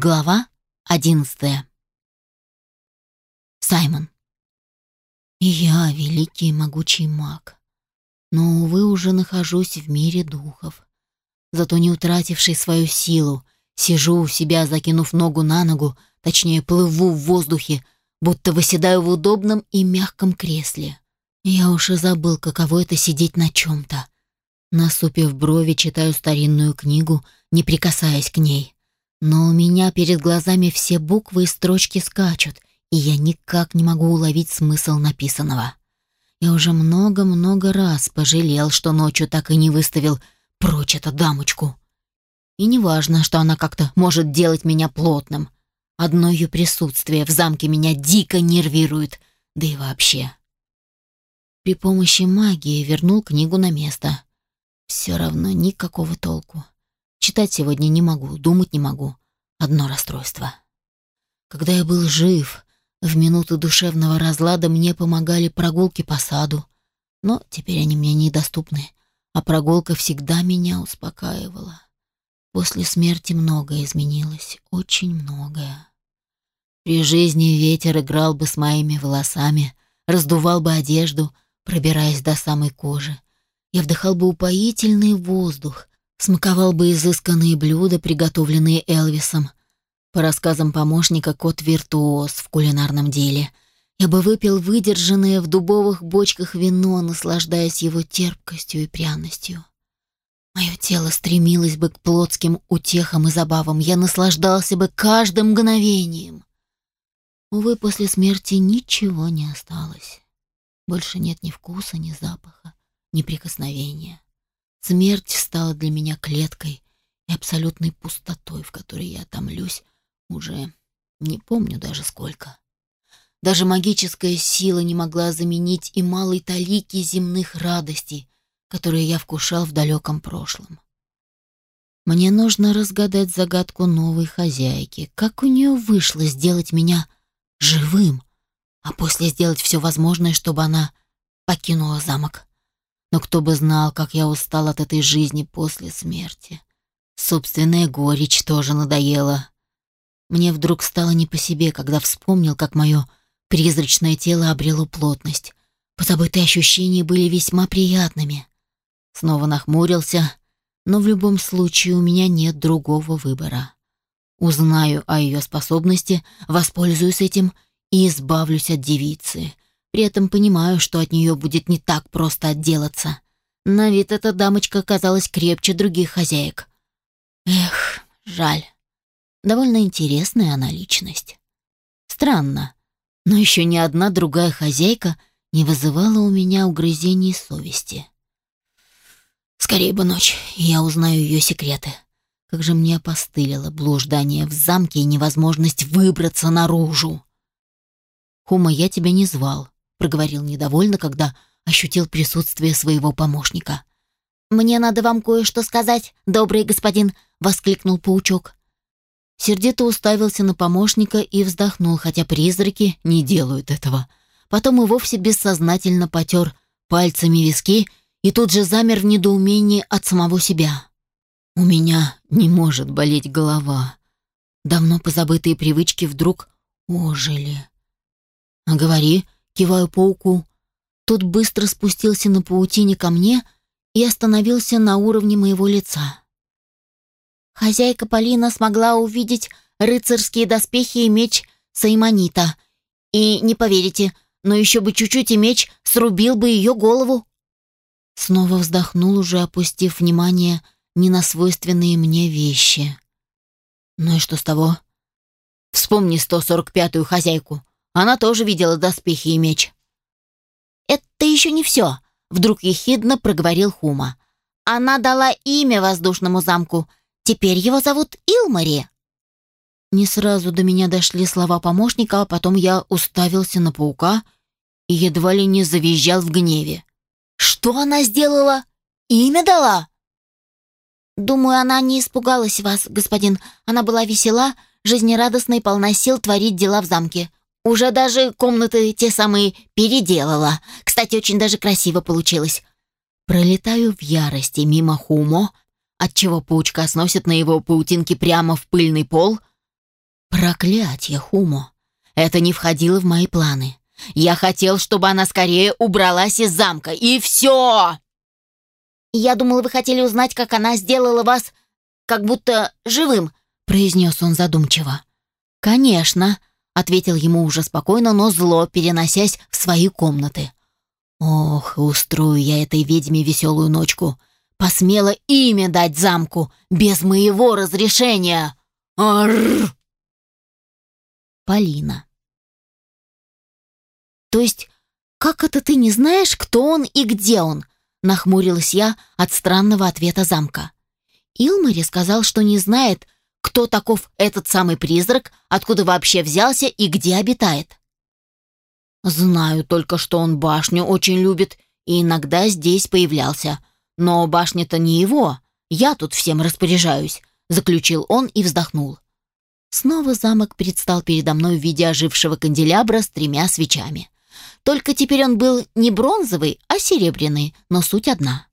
Глава одиннадцатая. Саймон. Я великий и могучий маг, но, увы, уже нахожусь в мире духов. Зато не утративший свою силу, сижу у себя, закинув ногу на ногу, точнее, плыву в воздухе, будто выседаю в удобном и мягком кресле. Я уж и забыл, каково это сидеть на чем-то. Насупив брови, читаю старинную книгу, не прикасаясь к ней. Но у меня перед глазами все буквы и строчки скачут, и я никак не могу уловить смысл написанного. Я уже много-много раз пожалел, что ночью так и не выставил прочь эту дамочку. И не важно, что она как-то может делать меня плотным. Одно ее присутствие в замке меня дико нервирует, да и вообще. При помощи магии вернул книгу на место. Все равно никакого толку. Читать сегодня не могу, думать не могу. Одно расстройство. Когда я был жив, в минуты душевного разлада мне помогали прогулки по саду. Но теперь они мне недоступны, а прогулка всегда меня успокаивала. После смерти многое изменилось, очень многое. При жизни ветер играл бы с моими волосами, раздувал бы одежду, пробираясь до самой кожи. Я вдыхал бы упоительный воздух, смаковал бы изысканные блюда, приготовленные Элвисом. По рассказам помощника, кот-виртуоз в кулинарном деле. Я бы выпил выдержанное в дубовых бочках вино, наслаждаясь его терпкостью и пряностью. Мое тело стремилось бы к плотским утехам и забавам. Я наслаждался бы каждым мгновением. Увы, после смерти ничего не осталось. Больше нет ни вкуса, ни запаха, ни прикосновения. Смерть стала для меня клеткой и абсолютной пустотой, в которой я томлюсь уже не помню даже сколько. Даже магическая сила не могла заменить и малой талики земных радостей, которые я вкушал в далеком прошлом. Мне нужно разгадать загадку новой хозяйки. Как у нее вышло сделать меня живым, а после сделать все возможное, чтобы она покинула замок? Но кто бы знал, как я устал от этой жизни после смерти. Собственная горечь тоже надоела. Мне вдруг стало не по себе, когда вспомнил, как мое призрачное тело обрело плотность. Позабытые ощущения были весьма приятными. Снова нахмурился, но в любом случае у меня нет другого выбора. Узнаю о ее способности, воспользуюсь этим и избавлюсь от девицы — при этом понимаю, что от нее будет не так просто отделаться. На вид эта дамочка казалась крепче других хозяек. Эх, жаль. Довольно интересная она личность. Странно, но еще ни одна другая хозяйка не вызывала у меня угрызений совести. Скорее бы ночь, я узнаю ее секреты. Как же мне опостылило блуждание в замке и невозможность выбраться наружу. Хума, я тебя не звал проговорил недовольно, когда ощутил присутствие своего помощника. «Мне надо вам кое-что сказать, добрый господин!» — воскликнул паучок. Сердито уставился на помощника и вздохнул, хотя призраки не делают этого. Потом и вовсе бессознательно потер пальцами виски и тут же замер в недоумении от самого себя. «У меня не может болеть голова». Давно позабытые привычки вдруг ожили. «А говори», Киваю пауку. Тот быстро спустился на паутине ко мне и остановился на уровне моего лица. Хозяйка Полина смогла увидеть рыцарские доспехи и меч Саймонита. И, не поверите, но еще бы чуть-чуть и меч срубил бы ее голову. Снова вздохнул, уже опустив внимание не на свойственные мне вещи. Ну и что с того? Вспомни 145-ю хозяйку. Она тоже видела доспехи и меч. «Это еще не все», — вдруг ехидно проговорил Хума. «Она дала имя воздушному замку. Теперь его зовут Илмари». Не сразу до меня дошли слова помощника, а потом я уставился на паука и едва ли не завизжал в гневе. «Что она сделала? Имя дала?» «Думаю, она не испугалась вас, господин. Она была весела, жизнерадостна и полна сил творить дела в замке. Уже даже комнаты те самые переделала. Кстати, очень даже красиво получилось. Пролетаю в ярости мимо Хумо, отчего паучка сносит на его паутинке прямо в пыльный пол, Проклятье, Хумо. Это не входило в мои планы. Я хотел, чтобы она скорее убралась из замка, и все. Я думала, вы хотели узнать, как она сделала вас как будто живым, произнес он задумчиво. Конечно, ответил ему уже спокойно, но зло, переносясь в свои комнаты. Ох, устрою я этой ведьме веселую ночку. Посмела имя дать замку без моего разрешения. Арр! Полина. То есть, как это ты не знаешь, кто он и где он? Нахмурилась я от странного ответа замка. Илмари сказал, что не знает, кто таков этот самый призрак, откуда вообще взялся и где обитает. Знаю только, что он башню очень любит и иногда здесь появлялся. Но башня-то не его. Я тут всем распоряжаюсь, заключил он и вздохнул. Снова замок предстал передо мной в виде ожившего канделябра с тремя свечами. Только теперь он был не бронзовый, а серебряный, но суть одна.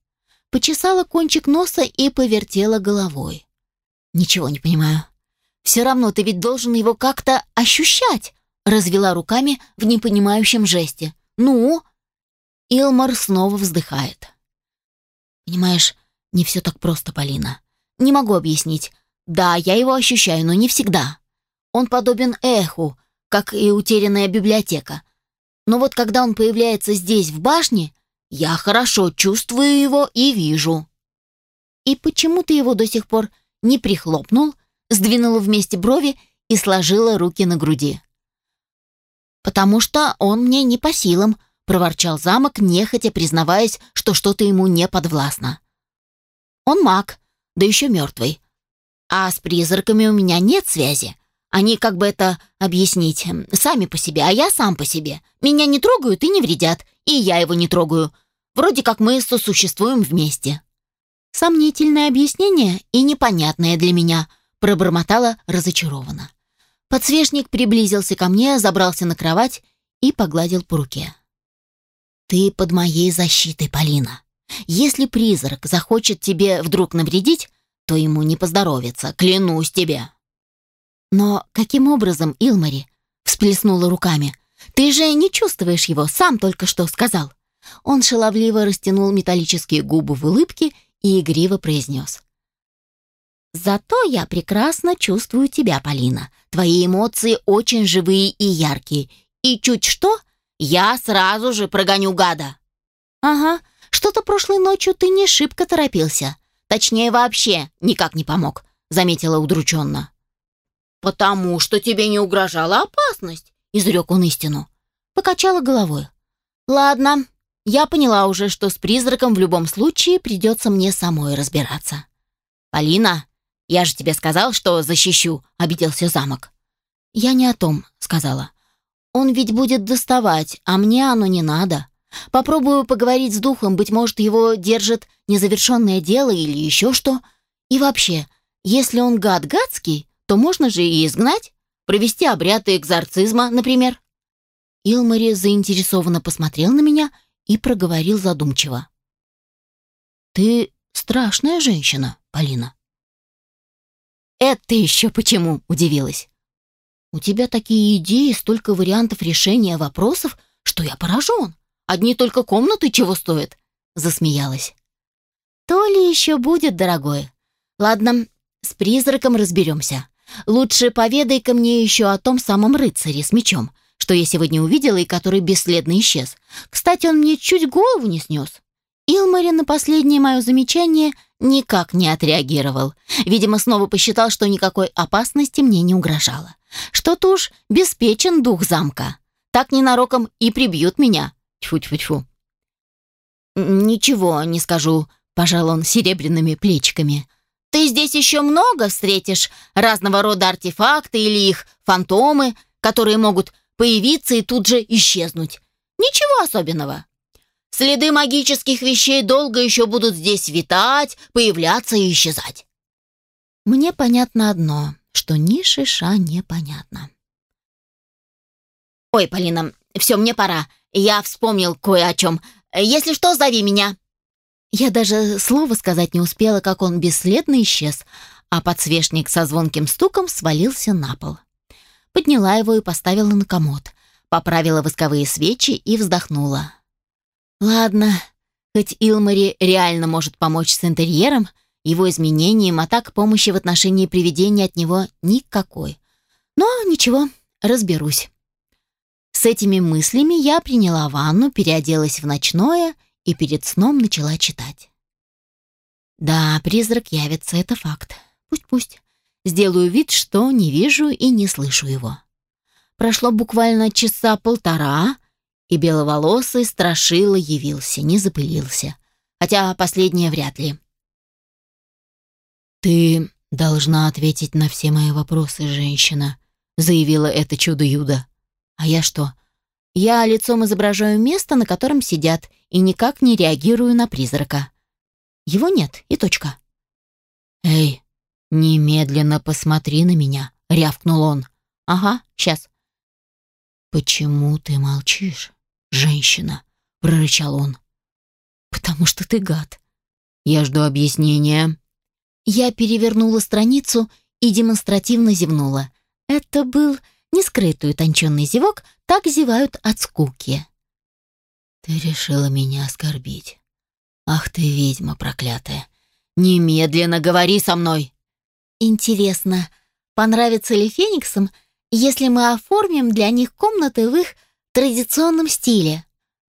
Почесала кончик носа и повертела головой. Ничего не понимаю. Все равно ты ведь должен его как-то ощущать, развела руками в непонимающем жесте. Ну? Илмар снова вздыхает. Понимаешь, не все так просто, Полина. Не могу объяснить. Да, я его ощущаю, но не всегда. Он подобен эху, как и утерянная библиотека. Но вот когда он появляется здесь, в башне, я хорошо чувствую его и вижу. И почему ты его до сих пор не прихлопнул, сдвинула вместе брови и сложила руки на груди? «Потому что он мне не по силам», — проворчал замок, нехотя признаваясь, что что-то ему не подвластно. «Он маг, да еще мертвый. А с призраками у меня нет связи. Они, как бы это объяснить, сами по себе, а я сам по себе. Меня не трогают и не вредят, и я его не трогаю. Вроде как мы сосуществуем вместе». Сомнительное объяснение и непонятное для меня, пробормотала разочарованно. Подсвечник приблизился ко мне, забрался на кровать и погладил по руке. «Ты под моей защитой, Полина. Если призрак захочет тебе вдруг навредить, то ему не поздоровится, клянусь тебе». «Но каким образом, Илмари?» — всплеснула руками. «Ты же не чувствуешь его, сам только что сказал». Он шаловливо растянул металлические губы в улыбке и игриво произнес. «Зато я прекрасно чувствую тебя, Полина. Твои эмоции очень живые и яркие. И чуть что, я сразу же прогоню гада». «Ага, что-то прошлой ночью ты не шибко торопился. Точнее, вообще никак не помог», — заметила удрученно. «Потому что тебе не угрожала опасность», — изрек он истину. Покачала головой. «Ладно, я поняла уже, что с призраком в любом случае придется мне самой разбираться». «Полина, я же тебе сказал, что защищу», — обиделся замок. «Я не о том», — сказала. «Он ведь будет доставать, а мне оно не надо. Попробую поговорить с духом, быть может, его держит незавершенное дело или еще что. И вообще, если он гад гадский, то можно же и изгнать, провести обряды экзорцизма, например». Илмари заинтересованно посмотрел на меня и проговорил задумчиво. «Ты страшная женщина, Полина». «Это еще почему?» — удивилась. «У тебя такие идеи, столько вариантов решения вопросов, что я поражен. Одни только комнаты чего стоят?» — засмеялась. «То ли еще будет, дорогой. Ладно, с призраком разберемся. Лучше поведай-ка мне еще о том самом рыцаре с мечом, что я сегодня увидела и который бесследно исчез. Кстати, он мне чуть голову не снес». Илмари на последнее мое замечание никак не отреагировал. Видимо, снова посчитал, что никакой опасности мне не угрожало. Что-то уж беспечен дух замка. Так ненароком и прибьют меня. Тьфу-тьфу-тьфу. «Ничего не скажу», — пожал он серебряными плечиками. «Ты здесь еще много встретишь разного рода артефакты или их фантомы, которые могут появиться и тут же исчезнуть. Ничего особенного. Следы магических вещей долго еще будут здесь витать, появляться и исчезать. Мне понятно одно, что ни шиша непонятно. «Ой, Полина, все, мне пора. Я вспомнил кое о чем. Если что, зови меня». Я даже слова сказать не успела, как он бесследно исчез, а подсвечник со звонким стуком свалился на пол. подняла его и поставила на комод, поправила восковые свечи и вздохнула. «Ладно, хоть Илмари реально может помочь с интерьером, его изменением, а так помощи в отношении привидения от него никакой. Но ничего, разберусь». С этими мыслями я приняла ванну, переоделась в ночное и перед сном начала читать. Да, призрак явится, это факт. Пусть-пусть. Сделаю вид, что не вижу и не слышу его. Прошло буквально часа полтора, и беловолосый страшило явился, не запылился. Хотя последнее вряд ли. «Ты должна ответить на все мои вопросы, женщина», — заявила это чудо-юдо. А я что? Я лицом изображаю место, на котором сидят, и никак не реагирую на призрака. Его нет, и точка. «Эй, немедленно посмотри на меня», — рявкнул он. «Ага, сейчас». «Почему ты молчишь, женщина?» — прорычал он. «Потому что ты гад». «Я жду объяснения». Я перевернула страницу и демонстративно зевнула. Это был нескрытый утонченный зевок, так зевают от скуки. «Ты решила меня оскорбить. Ах ты, ведьма проклятая! Немедленно говори со мной!» «Интересно, понравится ли фениксам, если мы оформим для них комнаты в их традиционном стиле?»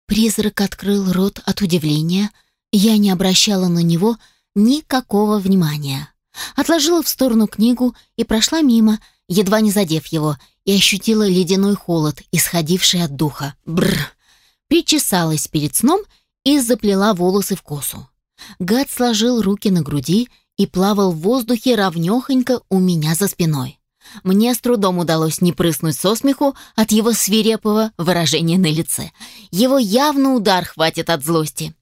Призрак открыл рот от удивления. Я не обращала на него никакого внимания. Отложила в сторону книгу и прошла мимо, едва не задев его, и ощутила ледяной холод, исходивший от духа. Бррр. Причесалась перед сном и заплела волосы в косу. Гад сложил руки на груди и плавал в воздухе ровнёхонько у меня за спиной. Мне с трудом удалось не прыснуть со смеху от его свирепого выражения на лице. Его явно удар хватит от злости.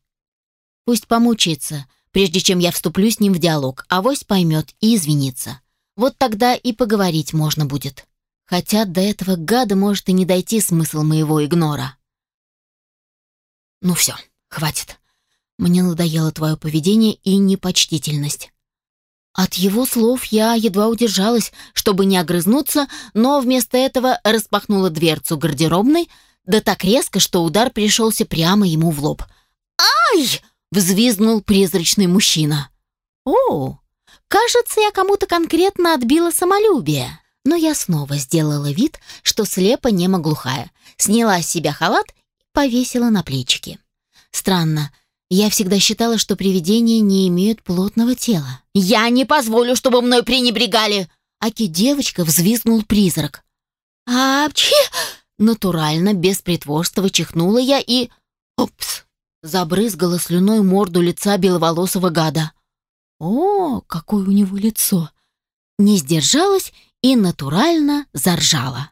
Пусть помучается, прежде чем я вступлю с ним в диалог, авось поймет и извинится. Вот тогда и поговорить можно будет. Хотя до этого гада может и не дойти смысл моего игнора. Ну все, хватит. Мне надоело твое поведение и непочтительность. От его слов я едва удержалась, чтобы не огрызнуться, но вместо этого распахнула дверцу гардеробной, да так резко, что удар пришелся прямо ему в лоб. «Ай!» — взвизгнул призрачный мужчина. «О, кажется, я кому-то конкретно отбила самолюбие». Но я снова сделала вид, что слепо нема глухая, сняла с себя халат и повесила на плечики. Странно, я всегда считала, что привидения не имеют плотного тела. «Я не позволю, чтобы мной пренебрегали!» Аки девочка взвизгнул призрак. «Апчи!» Натурально, без притворства чихнула я и... Опс! Забрызгала слюной морду лица беловолосого гада. О, какое у него лицо! Не сдержалась и натурально заржала.